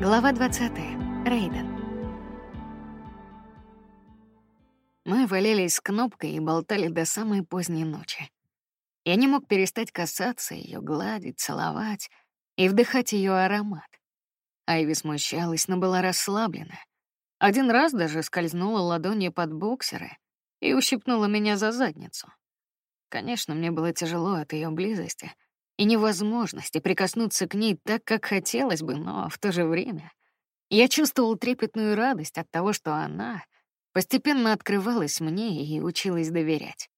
Глава 20. Рейден. Мы валялись с кнопкой и болтали до самой поздней ночи. Я не мог перестать касаться ее, гладить, целовать и вдыхать ее аромат. Айви смущалась, но была расслаблена. Один раз даже скользнула ладонью под боксеры и ущипнула меня за задницу. Конечно, мне было тяжело от ее близости — и невозможности прикоснуться к ней так, как хотелось бы, но в то же время я чувствовал трепетную радость от того, что она постепенно открывалась мне и училась доверять.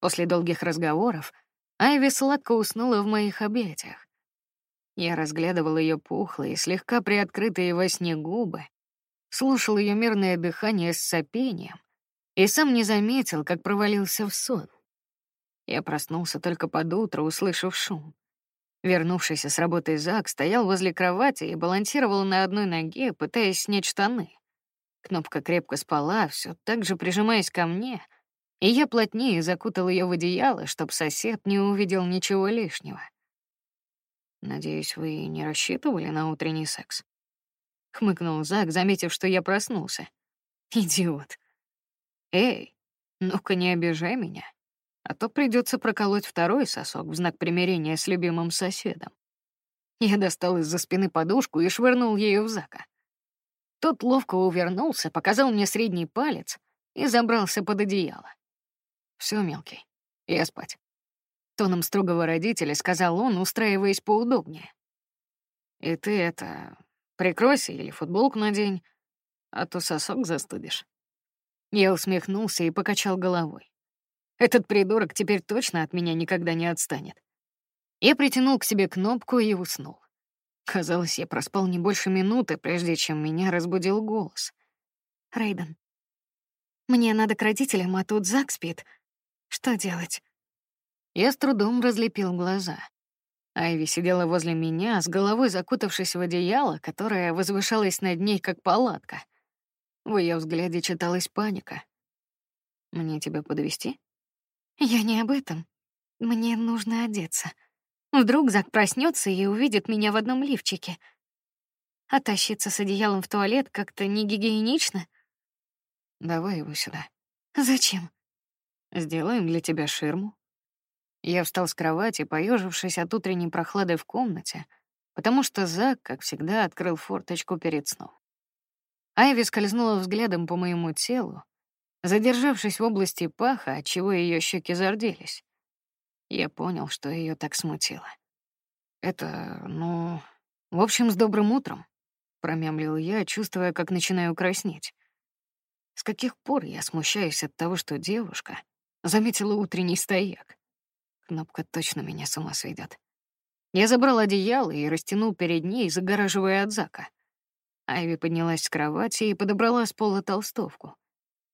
После долгих разговоров Айви сладко уснула в моих объятиях. Я разглядывал ее пухлые, слегка приоткрытые во сне губы, слушал ее мирное дыхание с сопением и сам не заметил, как провалился в сон. Я проснулся только под утро, услышав шум. Вернувшийся с работы Зак стоял возле кровати и балансировал на одной ноге, пытаясь снять штаны. Кнопка крепко спала, все так же прижимаясь ко мне, и я плотнее закутал ее в одеяло, чтобы сосед не увидел ничего лишнего. Надеюсь, вы не рассчитывали на утренний секс? Хмыкнул Зак, заметив, что я проснулся. Идиот. Эй, ну-ка не обижай меня а то придется проколоть второй сосок в знак примирения с любимым соседом. Я достал из-за спины подушку и швырнул ею в Зака. Тот ловко увернулся, показал мне средний палец и забрался под одеяло. Все, мелкий, я спать. Тоном строгого родителя сказал он, устраиваясь поудобнее. И ты это, прикройся или футболку надень, а то сосок застудишь. Я усмехнулся и покачал головой. Этот придурок теперь точно от меня никогда не отстанет. Я притянул к себе кнопку и уснул. Казалось, я проспал не больше минуты, прежде чем меня разбудил голос. Рейден, мне надо к родителям, а тут Зак спит. Что делать? Я с трудом разлепил глаза. Айви сидела возле меня, с головой закутавшись в одеяло, которое возвышалось над ней, как палатка. В ее взгляде читалась паника. «Мне тебя подвести? Я не об этом. Мне нужно одеться. Вдруг Зак проснется и увидит меня в одном лифчике. А тащиться с одеялом в туалет как-то не гигиенично. Давай его сюда. Зачем? Сделаем для тебя ширму. Я встал с кровати, поежившись от утренней прохлады в комнате, потому что Зак, как всегда, открыл форточку перед сном. Айви скользнула взглядом по моему телу, задержавшись в области паха, отчего ее щеки зарделись. Я понял, что ее так смутило. Это, ну, в общем, с добрым утром, промямлил я, чувствуя, как начинаю краснеть. С каких пор я смущаюсь от того, что девушка заметила утренний стояк? Кнопка точно меня с ума сведет. Я забрал одеяло и растянул перед ней, загораживая от Зака. Айви поднялась с кровати и подобрала с пола толстовку.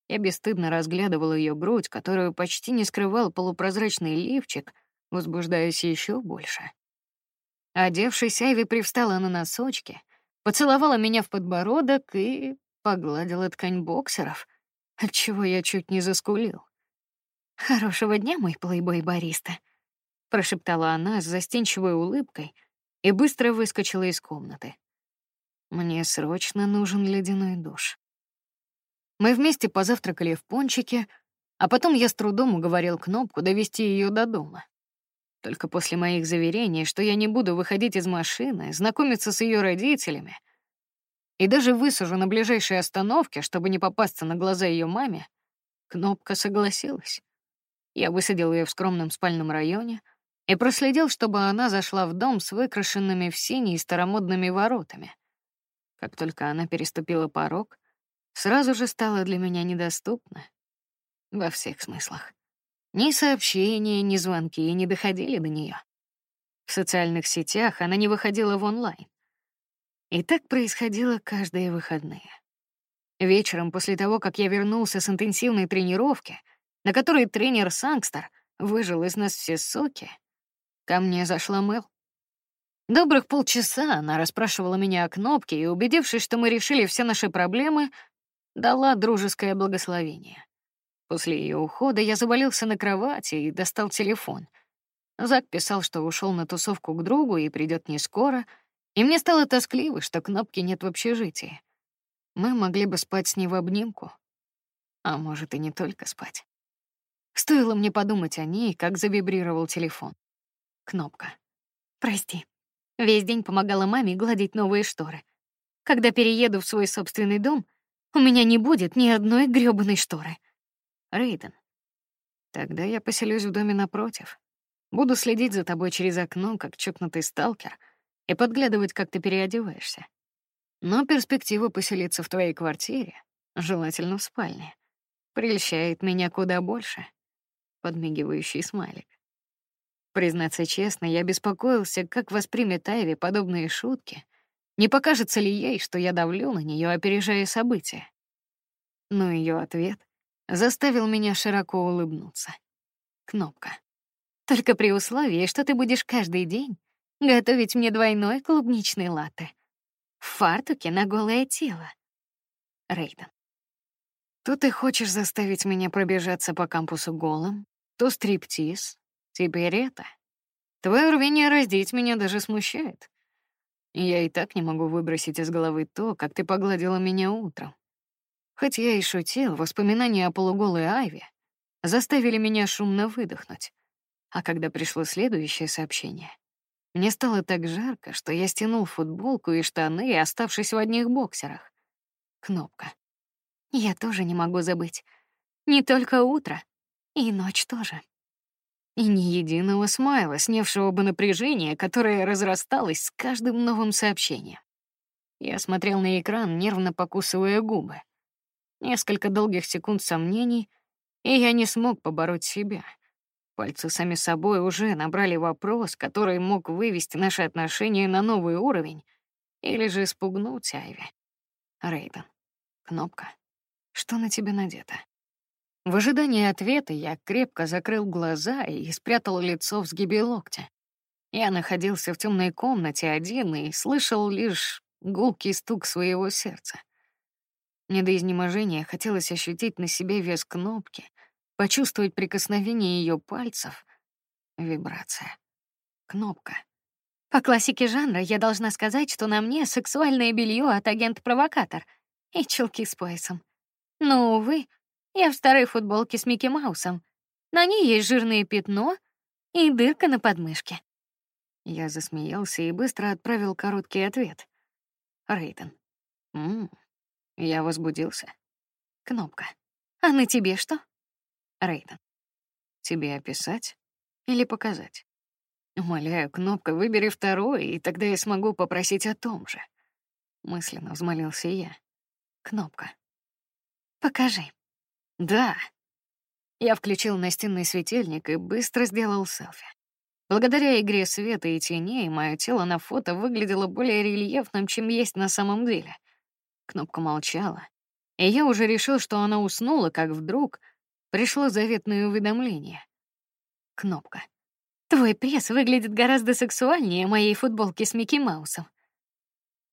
Я бесстыдно разглядывала ее грудь, которую почти не скрывал полупрозрачный лифчик, возбуждаясь еще больше. Одевшись, Айви привстала на носочки, поцеловала меня в подбородок и погладила ткань боксеров, отчего я чуть не заскулил. «Хорошего дня, мой плейбой-бариста», — прошептала она с застенчивой улыбкой и быстро выскочила из комнаты. «Мне срочно нужен ледяной душ». Мы вместе позавтракали в пончике, а потом я с трудом уговорил кнопку довести ее до дома. Только после моих заверений, что я не буду выходить из машины, знакомиться с ее родителями и даже высажу на ближайшей остановке, чтобы не попасться на глаза ее маме, кнопка согласилась. Я высадил ее в скромном спальном районе и проследил, чтобы она зашла в дом с выкрашенными в синий старомодными воротами. Как только она переступила порог, сразу же стала для меня недоступна во всех смыслах. Ни сообщения, ни звонки не доходили до нее. В социальных сетях она не выходила в онлайн. И так происходило каждые выходные. Вечером, после того, как я вернулся с интенсивной тренировки, на которой тренер Сангстер выжил из нас все соки, ко мне зашла Мэл. Добрых полчаса она расспрашивала меня о кнопке и, убедившись, что мы решили все наши проблемы, дала дружеское благословение. После ее ухода я завалился на кровати и достал телефон. Зак писал, что ушел на тусовку к другу и придет не скоро, И мне стало тоскливо, что кнопки нет в общежитии. Мы могли бы спать с ней в обнимку. А может, и не только спать. Стоило мне подумать о ней, как завибрировал телефон. Кнопка. Прости. Весь день помогала маме гладить новые шторы. Когда перееду в свой собственный дом, у меня не будет ни одной грёбаной шторы. Рейден. Тогда я поселюсь в доме напротив. Буду следить за тобой через окно, как чокнутый сталкер, и подглядывать, как ты переодеваешься. Но перспектива поселиться в твоей квартире, желательно в спальне, прельщает меня куда больше. Подмигивающий смайлик. Признаться честно, я беспокоился, как воспримет Айви подобные шутки. Не покажется ли ей, что я давлю на нее, опережая события? Но ее ответ заставил меня широко улыбнуться. Кнопка. Только при условии, что ты будешь каждый день готовить мне двойной клубничный латте в фартуке на голое тело. Рейден. То ты хочешь заставить меня пробежаться по кампусу голым, то стриптиз, Теперь это. Твое рвение раздеть меня даже смущает. Я и так не могу выбросить из головы то, как ты погладила меня утром. Хоть я и шутил, воспоминания о полуголой Айве заставили меня шумно выдохнуть. А когда пришло следующее сообщение, мне стало так жарко, что я стянул футболку и штаны, оставшись в одних боксерах. Кнопка. Я тоже не могу забыть. Не только утро, и ночь тоже. И ни единого смайла, снявшего бы напряжение, которое разрасталось с каждым новым сообщением. Я смотрел на экран, нервно покусывая губы. Несколько долгих секунд сомнений, и я не смог побороть себя. Пальцы сами собой уже набрали вопрос, который мог вывести наши отношения на новый уровень или же испугнуть Айви. Рейден, кнопка. Что на тебе надето? В ожидании ответа я крепко закрыл глаза и спрятал лицо в сгибе локтя. Я находился в темной комнате один и слышал лишь гулкий стук своего сердца. Мне до изнеможения хотелось ощутить на себе вес кнопки, почувствовать прикосновение ее пальцев. Вибрация. Кнопка. По классике жанра я должна сказать, что на мне сексуальное белье от агент-провокатор и чулки с поясом. Но, увы, я в старой футболке с Микки Маусом. На ней есть жирное пятно и дырка на подмышке. Я засмеялся и быстро отправил короткий ответ. Рейден. Мм, я возбудился. Кнопка. А на тебе что? Рейден. Тебе описать или показать? Умоляю, кнопка, выбери второй, и тогда я смогу попросить о том же. Мысленно взмолился я. Кнопка. Покажи. Да. Я включил настенный светильник и быстро сделал селфи. Благодаря игре света и теней мое тело на фото выглядело более рельефным, чем есть на самом деле. Кнопка молчала, и я уже решил, что она уснула, как вдруг пришло заветное уведомление. Кнопка. Твой пресс выглядит гораздо сексуальнее моей футболки с Микки Маусом.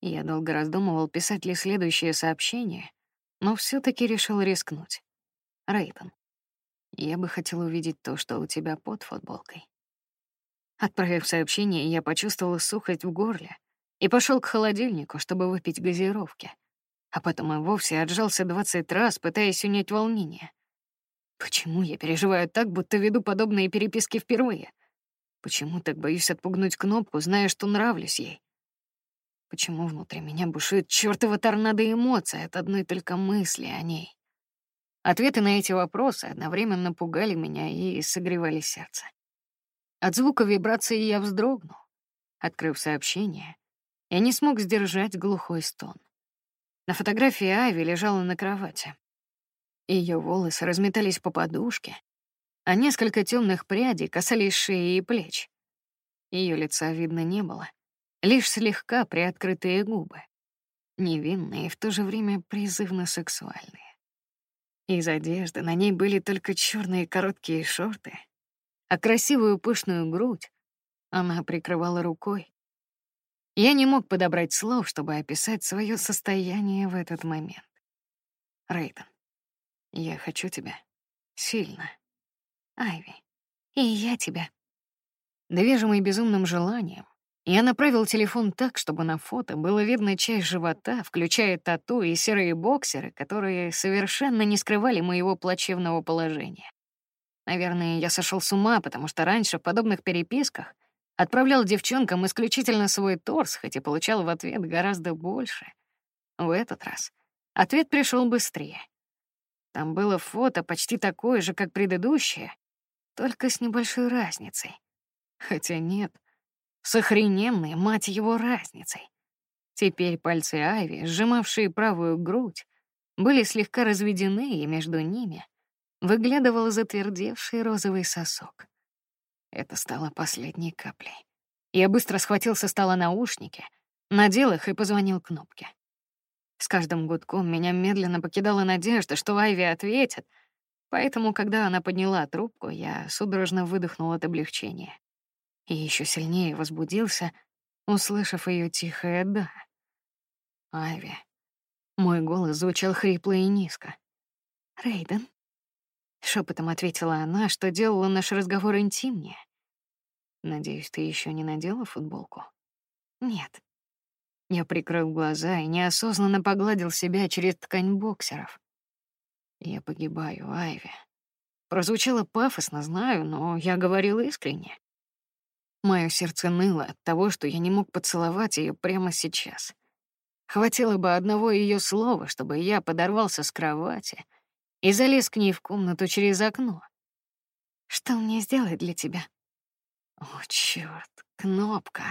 Я долго раздумывал, писать ли следующее сообщение, но все таки решил рискнуть. Рейвен, я бы хотел увидеть то, что у тебя под футболкой. Отправив сообщение, я почувствовал сухость в горле и пошел к холодильнику, чтобы выпить газировки. А потом и вовсе отжался двадцать раз, пытаясь унять волнение. Почему я переживаю так, будто веду подобные переписки впервые? Почему так боюсь отпугнуть кнопку, зная, что нравлюсь ей? Почему внутри меня бушует чёртова торнадо эмоций от одной только мысли о ней? Ответы на эти вопросы одновременно пугали меня и согревали сердце. От звука вибрации я вздрогнул. Открыв сообщение, я не смог сдержать глухой стон. На фотографии Ави лежала на кровати. Ее волосы разметались по подушке, а несколько темных прядей касались шеи и плеч. Ее лица видно не было, лишь слегка приоткрытые губы, невинные и в то же время призывно сексуальные. Из одежды на ней были только черные короткие шорты, а красивую пышную грудь она прикрывала рукой. Я не мог подобрать слов, чтобы описать свое состояние в этот момент. Рейден, я хочу тебя. Сильно. Айви. И я тебя. Движимый безумным желанием, Я направил телефон так, чтобы на фото было видно часть живота, включая тату и серые боксеры, которые совершенно не скрывали моего плачевного положения. Наверное, я сошел с ума, потому что раньше в подобных переписках отправлял девчонкам исключительно свой торс, хотя получал в ответ гораздо больше. В этот раз ответ пришел быстрее. Там было фото почти такое же, как предыдущее, только с небольшой разницей. Хотя нет, с охрененной, мать его, разницей. Теперь пальцы Айви, сжимавшие правую грудь, были слегка разведены, и между ними выглядывал затвердевший розовый сосок. Это стало последней каплей. Я быстро схватил со стола наушники, надел их и позвонил кнопке. С каждым гудком меня медленно покидала надежда, что Айви ответит, поэтому, когда она подняла трубку, я судорожно выдохнул от облегчения и еще сильнее возбудился, услышав ее тихое «да». «Айви». Мой голос звучал хрипло и низко. «Рейден?» Шепотом ответила она, что делала наш разговор интимнее. «Надеюсь, ты еще не надела футболку?» «Нет». Я прикрыл глаза и неосознанно погладил себя через ткань боксеров. «Я погибаю, Айви». Прозвучало пафосно, знаю, но я говорил искренне. Мое сердце ныло от того, что я не мог поцеловать ее прямо сейчас. Хватило бы одного ее слова, чтобы я подорвался с кровати и залез к ней в комнату через окно. Что мне сделать для тебя? О, черт, кнопка.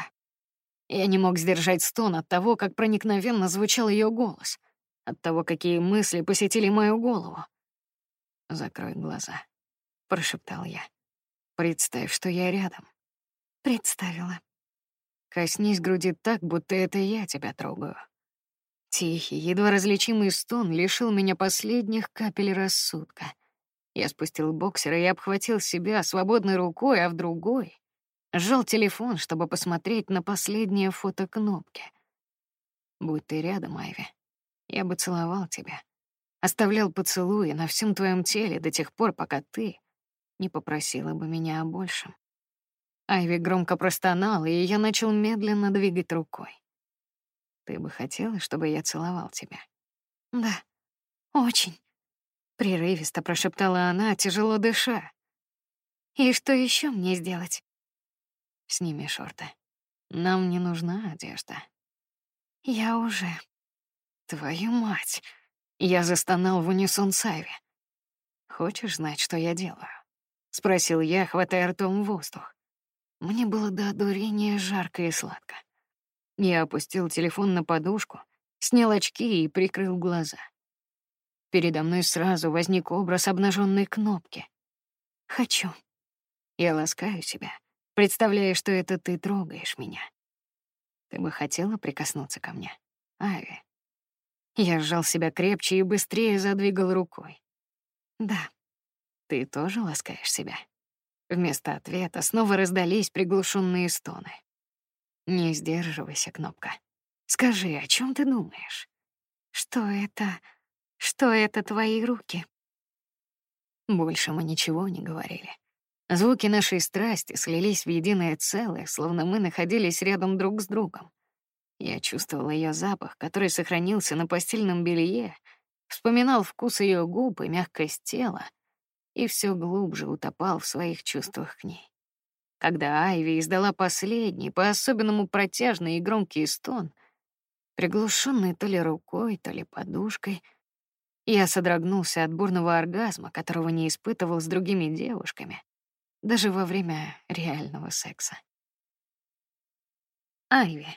Я не мог сдержать стон от того, как проникновенно звучал ее голос, от того, какие мысли посетили мою голову. Закрой глаза, прошептал я. Представь, что я рядом. Представила. Коснись груди так, будто это я тебя трогаю. Тихий, едва различимый стон лишил меня последних капель рассудка. Я спустил боксера и обхватил себя свободной рукой, а в другой сжал телефон, чтобы посмотреть на последнее фото кнопки. Будь ты рядом, Айви, я бы целовал тебя, оставлял поцелуи на всем твоем теле до тех пор, пока ты не попросила бы меня о большем. Айви громко простонала, и я начал медленно двигать рукой. Ты бы хотела, чтобы я целовал тебя? Да, очень. Прерывисто прошептала она, тяжело дыша. И что еще мне сделать? Сними шорты. Нам не нужна одежда. Я уже. Твою мать! Я застонал в унисон с Айви. Хочешь знать, что я делаю? Спросил я, хватая ртом воздух. Мне было до одурения жарко и сладко. Я опустил телефон на подушку, снял очки и прикрыл глаза. Передо мной сразу возник образ обнаженной кнопки. Хочу. Я ласкаю себя, представляя, что это ты трогаешь меня. Ты бы хотела прикоснуться ко мне, Ави? Я сжал себя крепче и быстрее задвигал рукой. Да. Ты тоже ласкаешь себя? Вместо ответа снова раздались приглушенные стоны. Не сдерживайся, кнопка. Скажи, о чем ты думаешь? Что это? Что это твои руки? Больше мы ничего не говорили. Звуки нашей страсти слились в единое целое, словно мы находились рядом друг с другом. Я чувствовал ее запах, который сохранился на постельном белье, вспоминал вкус ее губ и мягкость тела, и все глубже утопал в своих чувствах к ней. Когда Айви издала последний, по-особенному протяжный и громкий стон, приглушенный то ли рукой, то ли подушкой, я содрогнулся от бурного оргазма, которого не испытывал с другими девушками, даже во время реального секса. Айви.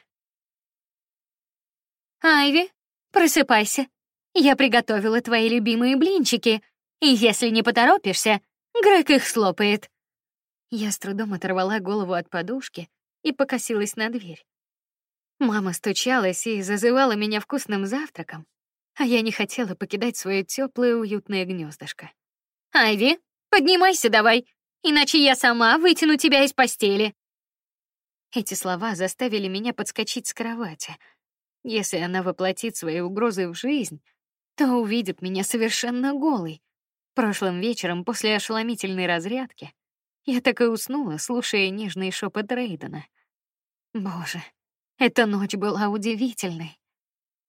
Айви, просыпайся. Я приготовила твои любимые блинчики. И если не поторопишься, Грег их слопает. Я с трудом оторвала голову от подушки и покосилась на дверь. Мама стучалась и зазывала меня вкусным завтраком, а я не хотела покидать свое теплое уютное гнездышко. Айви, поднимайся давай, иначе я сама вытяну тебя из постели. Эти слова заставили меня подскочить с кровати. Если она воплотит свои угрозы в жизнь, то увидит меня совершенно голой, Прошлым вечером после ошеломительной разрядки я так и уснула, слушая нежный шепот Рейдена. Боже, эта ночь была удивительной.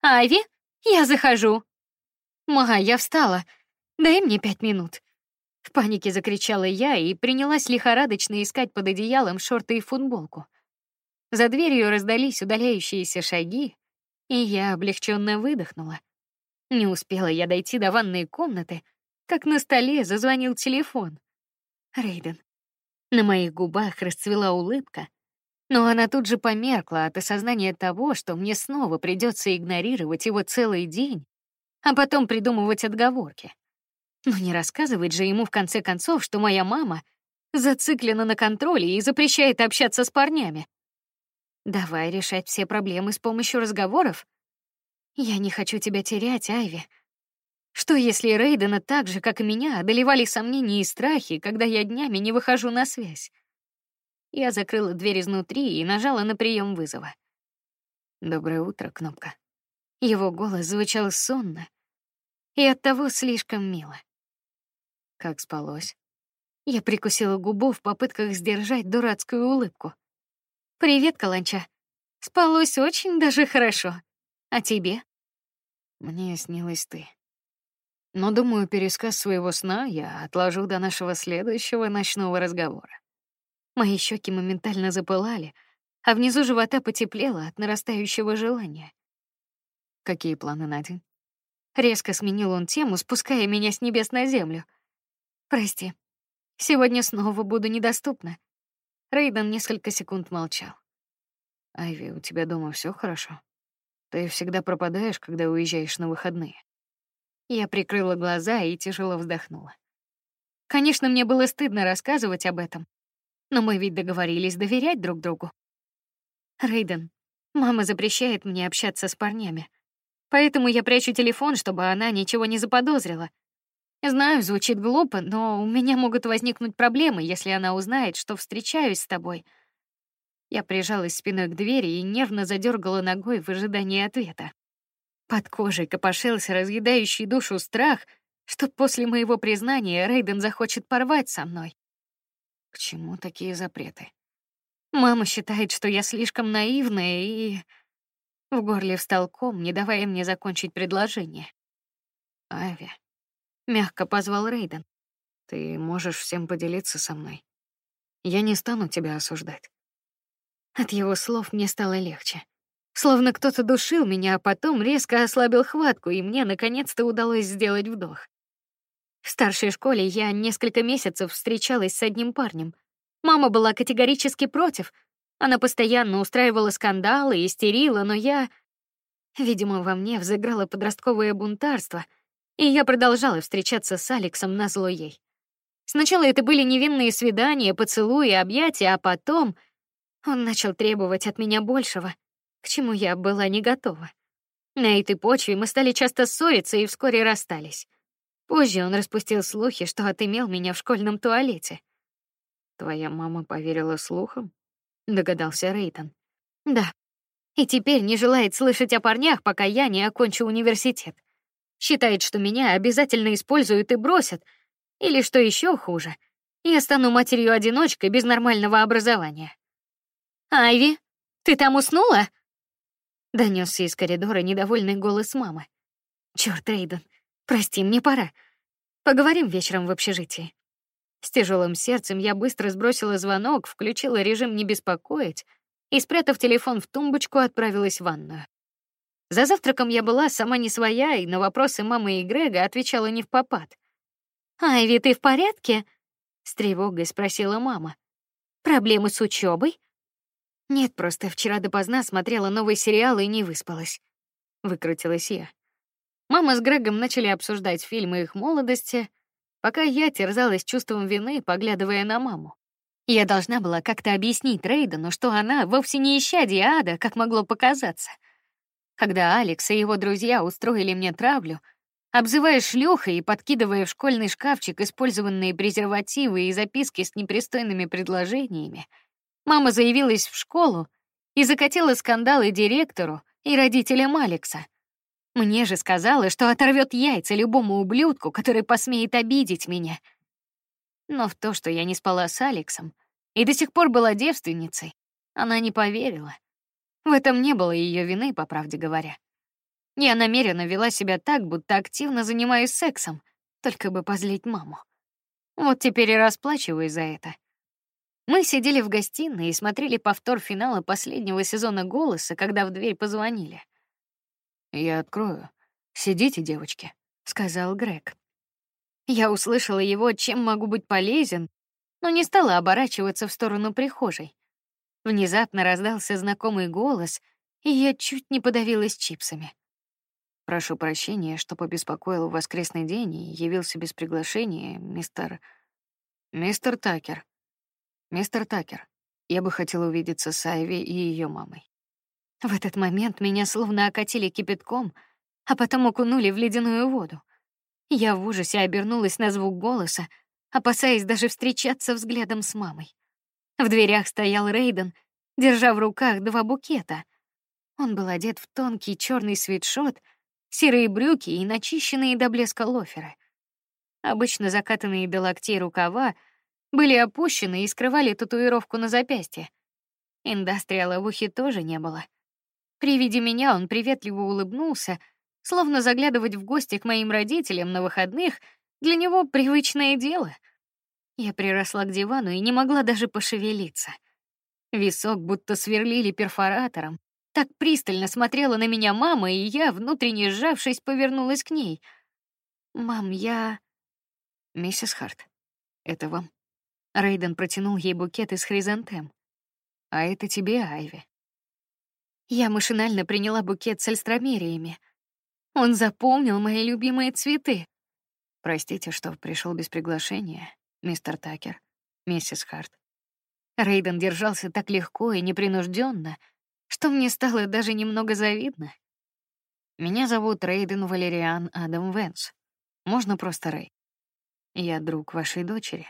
Айви, я захожу. Ма, я встала. Дай мне пять минут. В панике закричала я и принялась лихорадочно искать под одеялом шорты и футболку. За дверью раздались удаляющиеся шаги, и я облегченно выдохнула. Не успела я дойти до ванной комнаты, как на столе зазвонил телефон. Рейден. На моих губах расцвела улыбка, но она тут же померкла от осознания того, что мне снова придется игнорировать его целый день, а потом придумывать отговорки. Но не рассказывать же ему в конце концов, что моя мама зациклена на контроле и запрещает общаться с парнями. Давай решать все проблемы с помощью разговоров. Я не хочу тебя терять, Айви. Что если Рейдена так же, как и меня, одолевали сомнения и страхи, когда я днями не выхожу на связь? Я закрыла дверь изнутри и нажала на прием вызова. Доброе утро, кнопка. Его голос звучал сонно и оттого слишком мило. Как спалось? Я прикусила губу в попытках сдержать дурацкую улыбку. Привет, Каланча. Спалось очень даже хорошо. А тебе? Мне снилась ты. Но думаю, пересказ своего сна я отложу до нашего следующего ночного разговора. Мои щеки моментально запылали, а внизу живота потеплело от нарастающего желания. Какие планы на день? Резко сменил он тему, спуская меня с небес на землю. Прости. Сегодня снова буду недоступна. Рейден несколько секунд молчал. Айви, у тебя дома все хорошо? Ты всегда пропадаешь, когда уезжаешь на выходные. Я прикрыла глаза и тяжело вздохнула. Конечно, мне было стыдно рассказывать об этом, но мы ведь договорились доверять друг другу. Рейден, мама запрещает мне общаться с парнями, поэтому я прячу телефон, чтобы она ничего не заподозрила. Знаю, звучит глупо, но у меня могут возникнуть проблемы, если она узнает, что встречаюсь с тобой. Я прижалась спиной к двери и нервно задергала ногой в ожидании ответа. Под кожей копошился разъедающий душу страх, что после моего признания Рейден захочет порвать со мной. К чему такие запреты? Мама считает, что я слишком наивная и... В горле встал ком, не давая мне закончить предложение. Ави, мягко позвал Рейден. Ты можешь всем поделиться со мной. Я не стану тебя осуждать. От его слов мне стало легче. Словно кто-то душил меня, а потом резко ослабил хватку, и мне наконец-то удалось сделать вдох. В старшей школе я несколько месяцев встречалась с одним парнем. Мама была категорически против. Она постоянно устраивала скандалы, истерила, но я, видимо, во мне взыграло подростковое бунтарство — и я продолжала встречаться с Алексом на зло ей. Сначала это были невинные свидания, поцелуи, объятия, а потом он начал требовать от меня большего, к чему я была не готова. На этой почве мы стали часто ссориться и вскоре расстались. Позже он распустил слухи, что отымел меня в школьном туалете. Твоя мама поверила слухам? Догадался Рейтон. Да. И теперь не желает слышать о парнях, пока я не окончу университет. Считает, что меня обязательно используют и бросят. Или что еще хуже, я стану матерью-одиночкой без нормального образования. Айви, ты там уснула? Донесся из коридора недовольный голос мамы. Черт, Рейден, прости, мне пора. Поговорим вечером в общежитии. С тяжелым сердцем я быстро сбросила звонок, включила режим не беспокоить и, спрятав телефон в тумбочку, отправилась в ванную. За завтраком я была сама не своя и на вопросы мамы и Грега отвечала не в попад. «Айви, ты в порядке?» — с тревогой спросила мама. «Проблемы с учебой? «Нет, просто вчера допоздна смотрела новый сериал и не выспалась», — выкрутилась я. Мама с Грегом начали обсуждать фильмы их молодости, пока я терзалась чувством вины, поглядывая на маму. Я должна была как-то объяснить Рейдену, что она вовсе не исчадие ада, как могло показаться — когда Алекс и его друзья устроили мне травлю, обзывая шлюхой и подкидывая в школьный шкафчик использованные презервативы и записки с непристойными предложениями, мама заявилась в школу и закатила скандалы директору и родителям Алекса. Мне же сказала, что оторвет яйца любому ублюдку, который посмеет обидеть меня. Но в то, что я не спала с Алексом и до сих пор была девственницей, Она не поверила. В этом не было ее вины, по правде говоря. Я намеренно вела себя так, будто активно занимаюсь сексом, только бы позлить маму. Вот теперь и расплачиваюсь за это. Мы сидели в гостиной и смотрели повтор финала последнего сезона «Голоса», когда в дверь позвонили. «Я открою. Сидите, девочки», — сказал Грег. Я услышала его, чем могу быть полезен, но не стала оборачиваться в сторону прихожей. Внезапно раздался знакомый голос, и я чуть не подавилась чипсами. Прошу прощения, что побеспокоил в воскресный день и явился без приглашения, мистер... Мистер Такер. Мистер Такер, я бы хотел увидеться с Айви и ее мамой. В этот момент меня словно окатили кипятком, а потом окунули в ледяную воду. Я в ужасе обернулась на звук голоса, опасаясь даже встречаться взглядом с мамой. В дверях стоял Рейден, держа в руках два букета. Он был одет в тонкий черный свитшот — серые брюки и начищенные до блеска лоферы. Обычно закатанные до локтей рукава были опущены и скрывали татуировку на запястье. Индастриала в ухе тоже не было. При виде меня он приветливо улыбнулся, словно заглядывать в гости к моим родителям на выходных для него привычное дело. Я приросла к дивану и не могла даже пошевелиться. Висок будто сверлили перфоратором, так пристально смотрела на меня мама, и я, внутренне сжавшись, повернулась к ней. Мам, я Миссис Харт. Это вам. Рейден протянул ей букет из хризантем. А это тебе, Айви. Я машинально приняла букет с альстромериями. Он запомнил мои любимые цветы. Простите, что пришел без приглашения, мистер Такер, миссис Харт. Рейден держался так легко и непринужденно, что мне стало даже немного завидно. Меня зовут Рейден Валериан Адам Венс. Можно просто Рей. Я друг вашей дочери.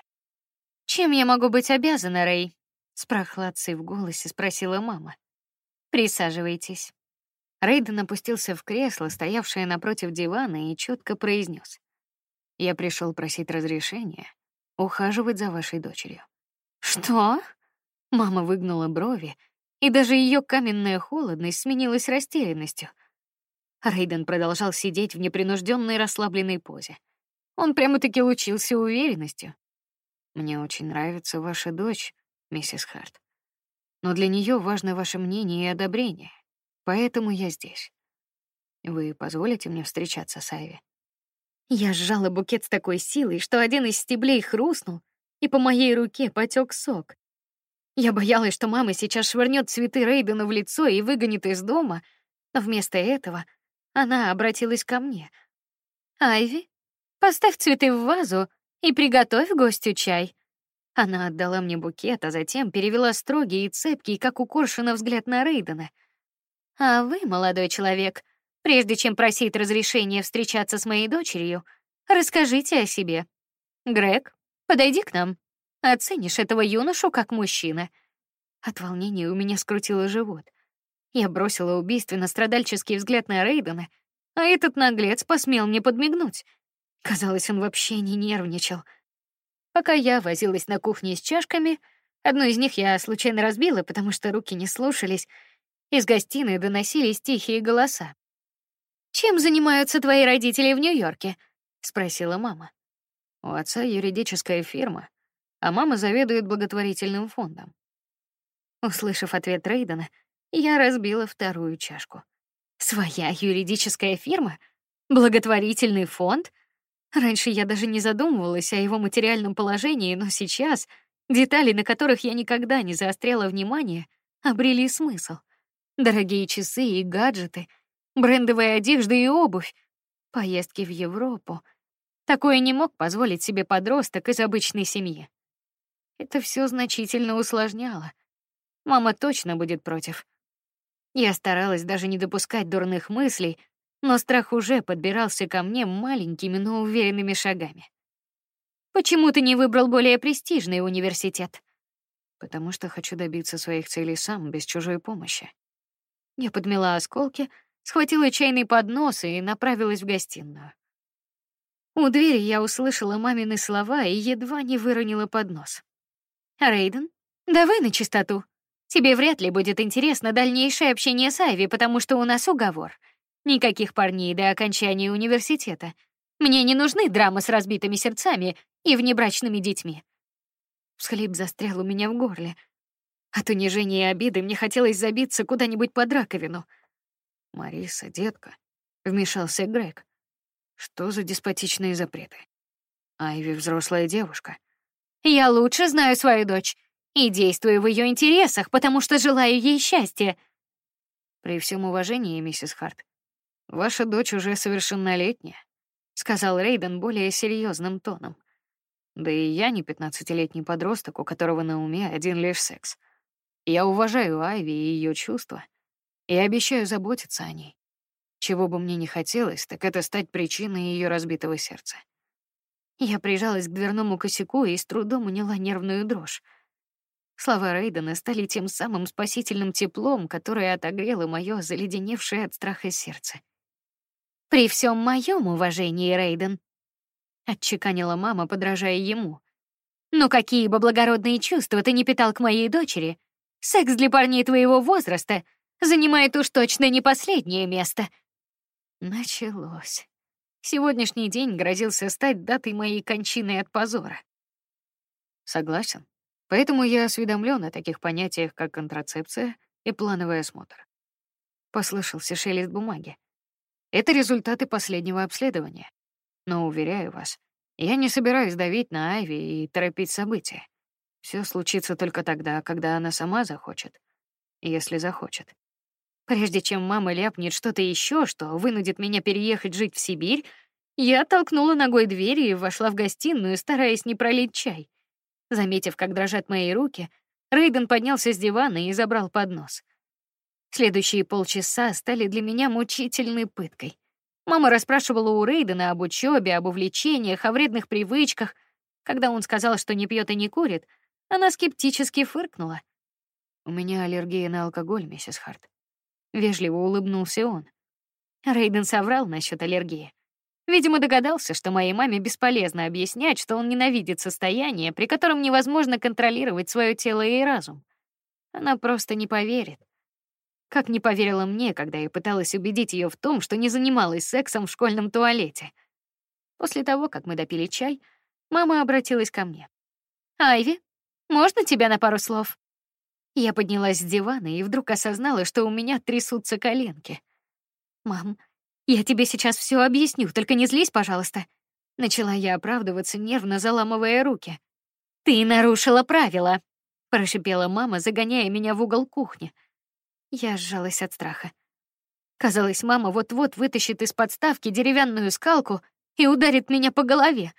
Чем я могу быть обязана, Рей? С прохладцей в голосе спросила мама. Присаживайтесь. Рейден опустился в кресло, стоявшее напротив дивана, и четко произнес: "Я пришел просить разрешения ухаживать за вашей дочерью". Что? Мама выгнула брови, и даже ее каменная холодность сменилась растерянностью. Рейден продолжал сидеть в непринужденной расслабленной позе. Он прямо-таки лучился уверенностью. Мне очень нравится ваша дочь, миссис Харт. Но для нее важно ваше мнение и одобрение, поэтому я здесь. Вы позволите мне встречаться с Айви? Я сжала букет с такой силой, что один из стеблей хрустнул, и по моей руке потек сок. Я боялась, что мама сейчас швырнет цветы Рейдена в лицо и выгонит из дома, но вместо этого она обратилась ко мне. Айви, поставь цветы в вазу и приготовь гостю чай. Она отдала мне букет, а затем перевела строгий и цепкий, как у Коршуна, взгляд на Рейдена. А вы, молодой человек, прежде чем просить разрешения встречаться с моей дочерью, расскажите о себе. Грег, подойди к нам. Оценишь этого юношу как мужчина. От волнения у меня скрутило живот. Я бросила убийственно страдальческий взгляд на Рейдена, а этот наглец посмел мне подмигнуть. Казалось, он вообще не нервничал. Пока я возилась на кухне с чашками, одну из них я случайно разбила, потому что руки не слушались. Из гостиной доносились тихие голоса. Чем занимаются твои родители в Нью-Йорке? спросила мама. У отца юридическая фирма, а мама заведует благотворительным фондом. Услышав ответ Рейдена, я разбила вторую чашку. Своя юридическая фирма, благотворительный фонд. Раньше я даже не задумывалась о его материальном положении, но сейчас детали, на которых я никогда не заостряла внимание, обрели смысл. Дорогие часы и гаджеты, брендовая одежда и обувь, поездки в Европу. Такое не мог позволить себе подросток из обычной семьи. Это все значительно усложняло. Мама точно будет против. Я старалась даже не допускать дурных мыслей, но страх уже подбирался ко мне маленькими, но уверенными шагами. Почему ты не выбрал более престижный университет? Потому что хочу добиться своих целей сам, без чужой помощи. Я подмела осколки, схватила чайный поднос и направилась в гостиную. У двери я услышала мамины слова и едва не выронила поднос. Рейден, давай на чистоту. Тебе вряд ли будет интересно дальнейшее общение с Айви, потому что у нас уговор. Никаких парней до окончания университета. Мне не нужны драмы с разбитыми сердцами и внебрачными детьми. Всхлип застрял у меня в горле. От унижения и обиды мне хотелось забиться куда-нибудь под раковину. «Мариса, детка», — вмешался Грег. «Что за деспотичные запреты? Айви взрослая девушка». «Я лучше знаю свою дочь и действую в ее интересах, потому что желаю ей счастья». «При всем уважении, миссис Харт, ваша дочь уже совершеннолетняя», — сказал Рейден более серьезным тоном. «Да и я не пятнадцатилетний подросток, у которого на уме один лишь секс. Я уважаю Айви и ее чувства и обещаю заботиться о ней. Чего бы мне не хотелось, так это стать причиной ее разбитого сердца. Я прижалась к дверному косяку и с трудом уняла нервную дрожь. Слова Рейдена стали тем самым спасительным теплом, которое отогрело мое заледеневшее от страха сердце. При всем моем уважении, Рейден, отчеканила мама, подражая ему. Но какие бы благородные чувства ты не питал к моей дочери, секс для парней твоего возраста занимает уж точно не последнее место. Началось. Сегодняшний день грозился стать датой моей кончины от позора. Согласен. Поэтому я осведомлен о таких понятиях, как контрацепция и плановый осмотр. Послышался шелест бумаги. Это результаты последнего обследования. Но уверяю вас, я не собираюсь давить на Айви и торопить события. Все случится только тогда, когда она сама захочет, если захочет. Прежде чем мама ляпнет что-то еще, что вынудит меня переехать жить в Сибирь, я толкнула ногой дверь и вошла в гостиную, стараясь не пролить чай. Заметив, как дрожат мои руки, Рейден поднялся с дивана и забрал поднос. Следующие полчаса стали для меня мучительной пыткой. Мама расспрашивала у Рейдена об учебе, об увлечениях, о вредных привычках. Когда он сказал, что не пьет и не курит, она скептически фыркнула. У меня аллергия на алкоголь, миссис Харт. Вежливо улыбнулся он. Рейден соврал насчет аллергии. Видимо, догадался, что моей маме бесполезно объяснять, что он ненавидит состояние, при котором невозможно контролировать свое тело и разум. Она просто не поверит. Как не поверила мне, когда я пыталась убедить ее в том, что не занималась сексом в школьном туалете. После того, как мы допили чай, мама обратилась ко мне. «Айви, можно тебя на пару слов?» Я поднялась с дивана и вдруг осознала, что у меня трясутся коленки. «Мам, я тебе сейчас все объясню, только не злись, пожалуйста». Начала я оправдываться, нервно заламывая руки. «Ты нарушила правила», — прошипела мама, загоняя меня в угол кухни. Я сжалась от страха. Казалось, мама вот-вот вытащит из подставки деревянную скалку и ударит меня по голове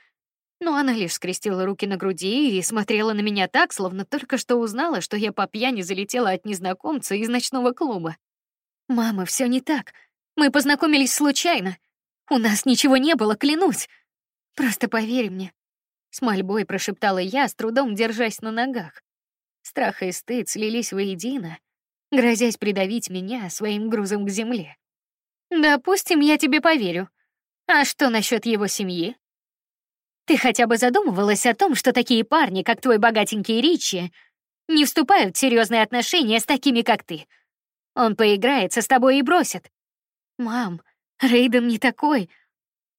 но она лишь скрестила руки на груди и смотрела на меня так, словно только что узнала, что я по пьяни залетела от незнакомца из ночного клуба. «Мама, все не так. Мы познакомились случайно. У нас ничего не было, клянусь. Просто поверь мне». С мольбой прошептала я, с трудом держась на ногах. Страх и стыд слились воедино, грозясь придавить меня своим грузом к земле. «Допустим, я тебе поверю. А что насчет его семьи?» Ты хотя бы задумывалась о том, что такие парни, как твой богатенький Ричи, не вступают в серьезные отношения с такими, как ты? Он поиграется с тобой и бросит. Мам, Рейден не такой.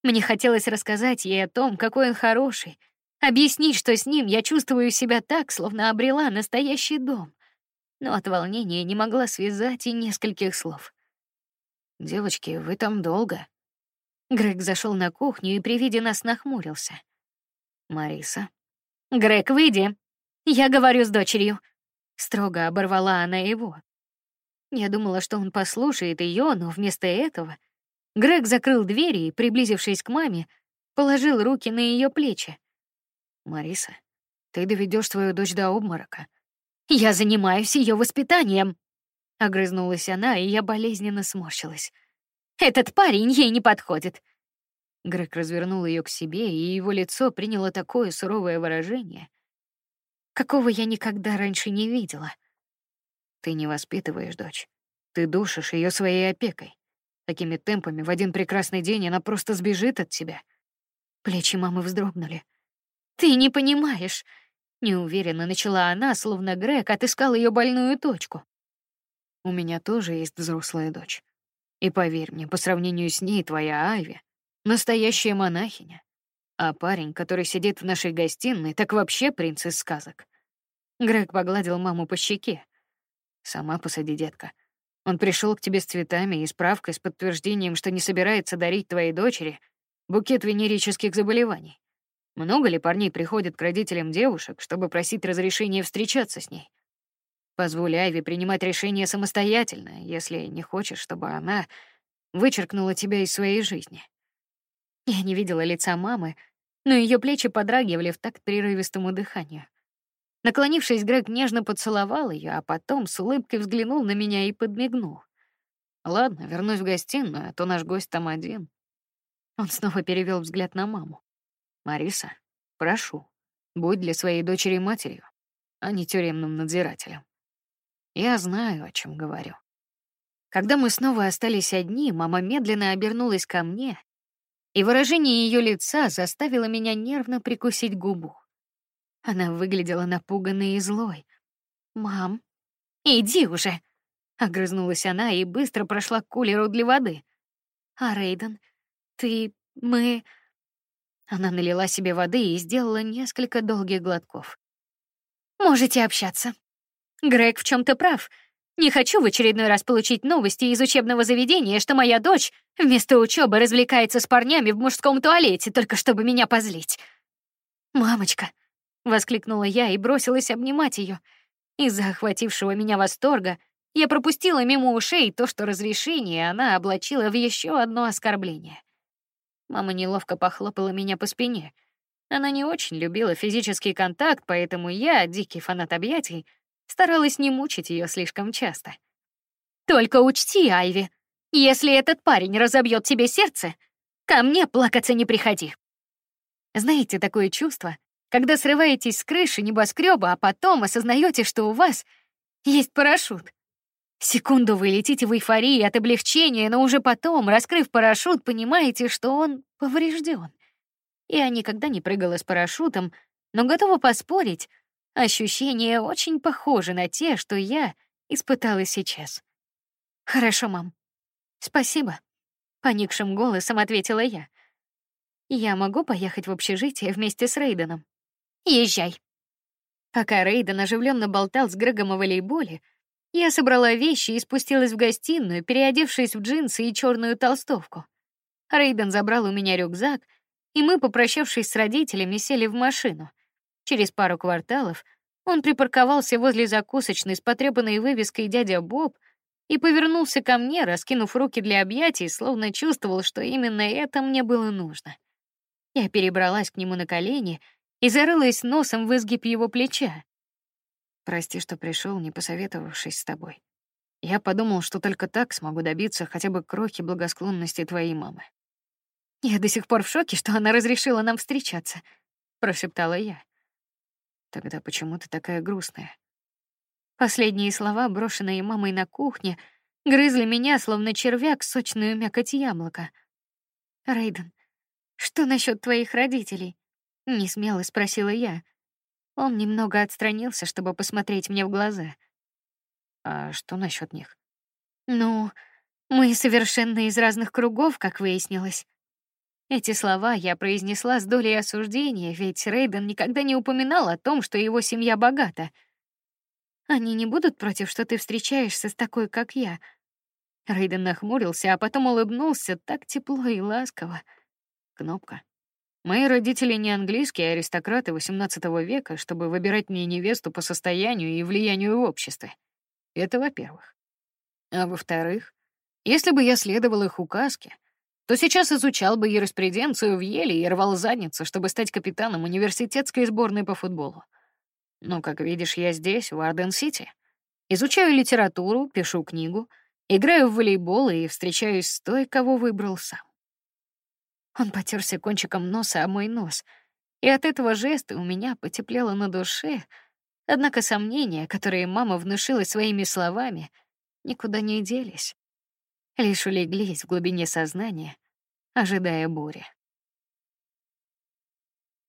Мне хотелось рассказать ей о том, какой он хороший, объяснить, что с ним я чувствую себя так, словно обрела настоящий дом. Но от волнения не могла связать и нескольких слов. «Девочки, вы там долго?» Грег зашел на кухню и при виде нас нахмурился. Мариса. Грег, выйди. Я говорю с дочерью. Строго оборвала она его. Я думала, что он послушает ее, но вместо этого Грег закрыл дверь и, приблизившись к маме, положил руки на ее плечи. Мариса, ты доведешь свою дочь до обморока. Я занимаюсь ее воспитанием. Огрызнулась она, и я болезненно сморщилась. Этот парень ей не подходит. Грег развернул ее к себе, и его лицо приняло такое суровое выражение, какого я никогда раньше не видела. Ты не воспитываешь дочь. Ты душишь ее своей опекой. Такими темпами в один прекрасный день она просто сбежит от тебя. Плечи мамы вздрогнули. Ты не понимаешь. Неуверенно начала она, словно Грег отыскал ее больную точку. У меня тоже есть взрослая дочь. И поверь мне, по сравнению с ней твоя Айви — настоящая монахиня. А парень, который сидит в нашей гостиной, так вообще принц из сказок. Грег погладил маму по щеке. Сама посади, детка. Он пришел к тебе с цветами и справкой с подтверждением, что не собирается дарить твоей дочери букет венерических заболеваний. Много ли парней приходят к родителям девушек, чтобы просить разрешения встречаться с ней? Позволь Айви принимать решения самостоятельно, если не хочешь, чтобы она вычеркнула тебя из своей жизни. Я не видела лица мамы, но ее плечи подрагивали в такт прерывистому дыханию. Наклонившись, Грег нежно поцеловал ее, а потом с улыбкой взглянул на меня и подмигнул. Ладно, вернусь в гостиную, а то наш гость там один. Он снова перевел взгляд на маму. Мариса, прошу, будь для своей дочери матерью, а не тюремным надзирателем. Я знаю, о чем говорю. Когда мы снова остались одни, мама медленно обернулась ко мне, и выражение ее лица заставило меня нервно прикусить губу. Она выглядела напуганной и злой. «Мам, иди уже!» — огрызнулась она и быстро прошла к кулеру для воды. «А Рейден, ты... мы...» Она налила себе воды и сделала несколько долгих глотков. «Можете общаться. Грег в чем то прав. Не хочу в очередной раз получить новости из учебного заведения, что моя дочь вместо учебы развлекается с парнями в мужском туалете, только чтобы меня позлить. Мамочка, воскликнула я и бросилась обнимать ее. Из-за охватившего меня восторга я пропустила мимо ушей то, что разрешение она облачила в еще одно оскорбление. Мама неловко похлопала меня по спине. Она не очень любила физический контакт, поэтому я, дикий фанат объятий, Старалась не мучить ее слишком часто. Только учти, Айви, если этот парень разобьет тебе сердце, ко мне плакаться не приходи. Знаете такое чувство, когда срываетесь с крыши небоскреба, а потом осознаете, что у вас есть парашют. Секунду вы летите в эйфории от облегчения, но уже потом, раскрыв парашют, понимаете, что он поврежден. Я никогда не прыгала с парашютом, но готова поспорить, Ощущения очень похожи на те, что я испытала сейчас. Хорошо, мам. Спасибо, поникшим голосом ответила я. Я могу поехать в общежитие вместе с Рейденом. Езжай. Пока Рейден оживленно болтал с Грегом о волейболе, я собрала вещи и спустилась в гостиную, переодевшись в джинсы и черную толстовку. Рейден забрал у меня рюкзак, и мы, попрощавшись с родителями, сели в машину. Через пару кварталов он припарковался возле закусочной с потрепанной вывеской «Дядя Боб» и повернулся ко мне, раскинув руки для объятий, словно чувствовал, что именно это мне было нужно. Я перебралась к нему на колени и зарылась носом в изгиб его плеча. Прости, что пришел, не посоветовавшись с тобой. Я подумал, что только так смогу добиться хотя бы крохи благосклонности твоей мамы. Я до сих пор в шоке, что она разрешила нам встречаться, прошептала я. Тогда почему ты такая грустная? Последние слова, брошенные мамой на кухне, грызли меня, словно червяк, сочную мякоть яблока. Рейден, что насчет твоих родителей? Не смело спросила я. Он немного отстранился, чтобы посмотреть мне в глаза. А что насчет них? Ну, мы совершенно из разных кругов, как выяснилось. Эти слова я произнесла с долей осуждения, ведь Рейден никогда не упоминал о том, что его семья богата. Они не будут против, что ты встречаешься с такой, как я. Рейден нахмурился, а потом улыбнулся так тепло и ласково. Кнопка. Мои родители не английские аристократы XVIII века, чтобы выбирать мне невесту по состоянию и влиянию в обществе. Это во-первых. А во-вторых, если бы я следовал их указке, то сейчас изучал бы юриспруденцию в Еле и рвал задницу, чтобы стать капитаном университетской сборной по футболу. Но, как видишь, я здесь, в Арден-Сити. Изучаю литературу, пишу книгу, играю в волейбол и встречаюсь с той, кого выбрал сам. Он потерся кончиком носа о мой нос, и от этого жеста у меня потеплело на душе, однако сомнения, которые мама внушила своими словами, никуда не делись лишь улеглись в глубине сознания, ожидая бури.